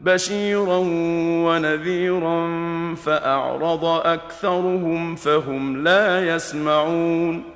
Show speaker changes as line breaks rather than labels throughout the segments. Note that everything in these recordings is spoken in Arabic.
بشيرا ونذيرا فاعرض اكثرهم فهم لا يسمعون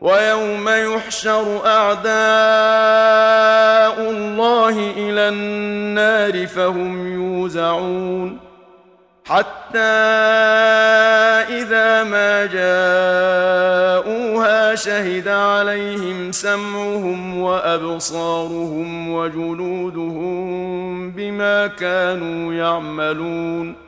ويوم يحشر أعداء الله إلى النار فهم يوزعون. حتى إذا ما جاءوها شهد عليهم سمعهم وأبصارهم وجلودهم بما كانوا يعملون.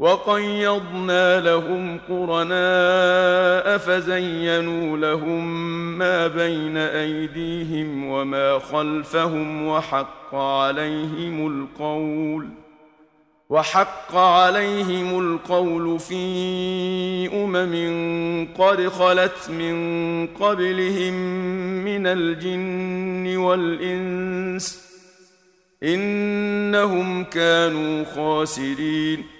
وقيضنا لهم قرناء فزينوا لهم ما بين أيديهم وما خلفهم وحق عليهم القول وحق عليهم القول في أمم قد خلت من قبلهم من الجن والإنس إنهم كانوا خاسرين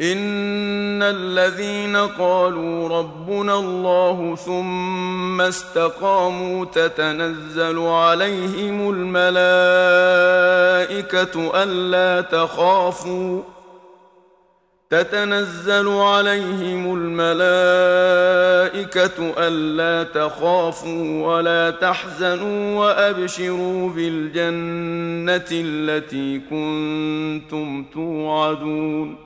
ان الذين قالوا ربنا الله ثم استقاموا تتنزل عليهم الملائكه الا تخافوا تتنزل عليهم الملائكة ألا تخافوا ولا تحزنوا وأبشروا بالجنة التي كنتم توعدون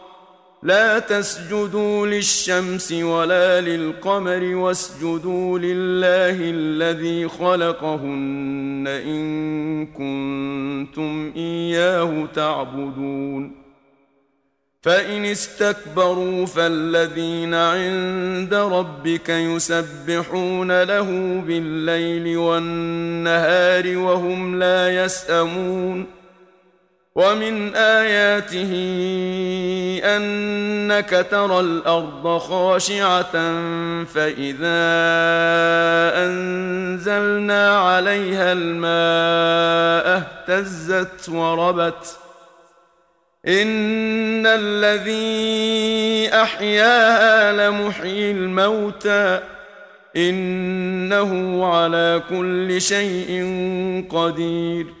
لا تسجدوا للشمس ولا للقمر واسجدوا لله الذي خلقهن إن كنتم إياه تعبدون. فإن استكبروا فالذين عند ربك يسبحون له بالليل والنهار وهم لا يسأمون. ومن آياته أنك ترى الأرض خاشعة فإذا أنزلنا عليها الماء اهتزت وربت إن الذي أحياها لمحيي الموتى إنه على كل شيء قدير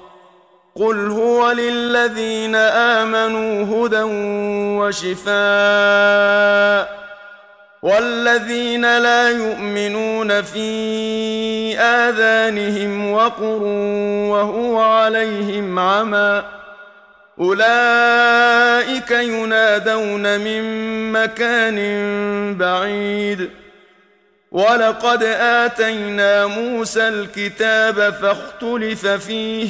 قل هو للذين امنوا هدى وشفاء والذين لا يؤمنون في اذانهم وقر وهو عليهم عمى اولئك ينادون من مكان بعيد ولقد اتينا موسى الكتاب فاختلف فيه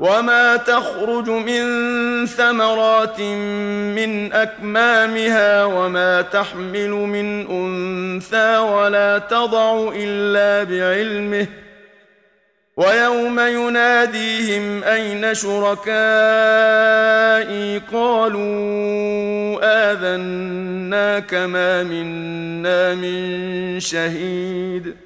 وما تخرج من ثمرات من اكمامها وما تحمل من انثى ولا تضع الا بعلمه ويوم يناديهم اين شركائي قالوا اذناك ما منا من شهيد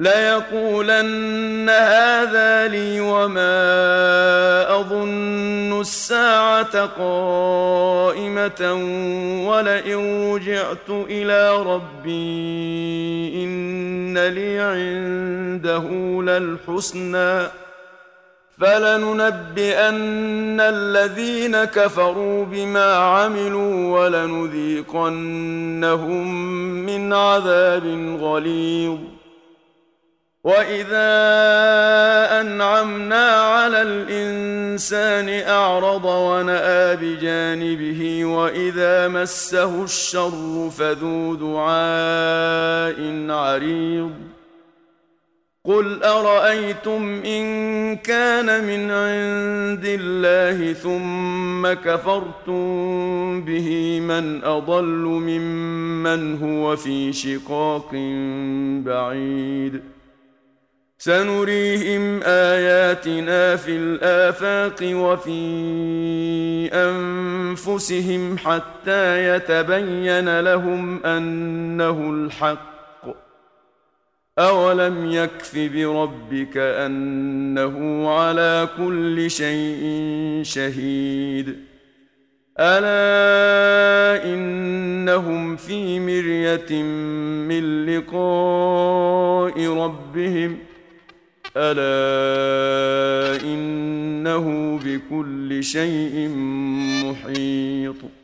ليقولن هذا لي وما أظن الساعة قائمة ولئن رجعت إلى ربي إن لي عنده للحسنى فلننبئن الذين كفروا بما عملوا ولنذيقنهم من عذاب غليظ واذا انعمنا على الانسان اعرض وناى بجانبه واذا مسه الشر فذو دعاء عريض قل ارايتم ان كان من عند الله ثم كفرتم به من اضل ممن هو في شقاق بعيد سنريهم آياتنا في الآفاق وفي أنفسهم حتى يتبين لهم أنه الحق. أولم يكف بربك أنه على كل شيء شهيد. ألا إنهم في مرية من لقاء ربهم ألا إنه بكل شيء محيط.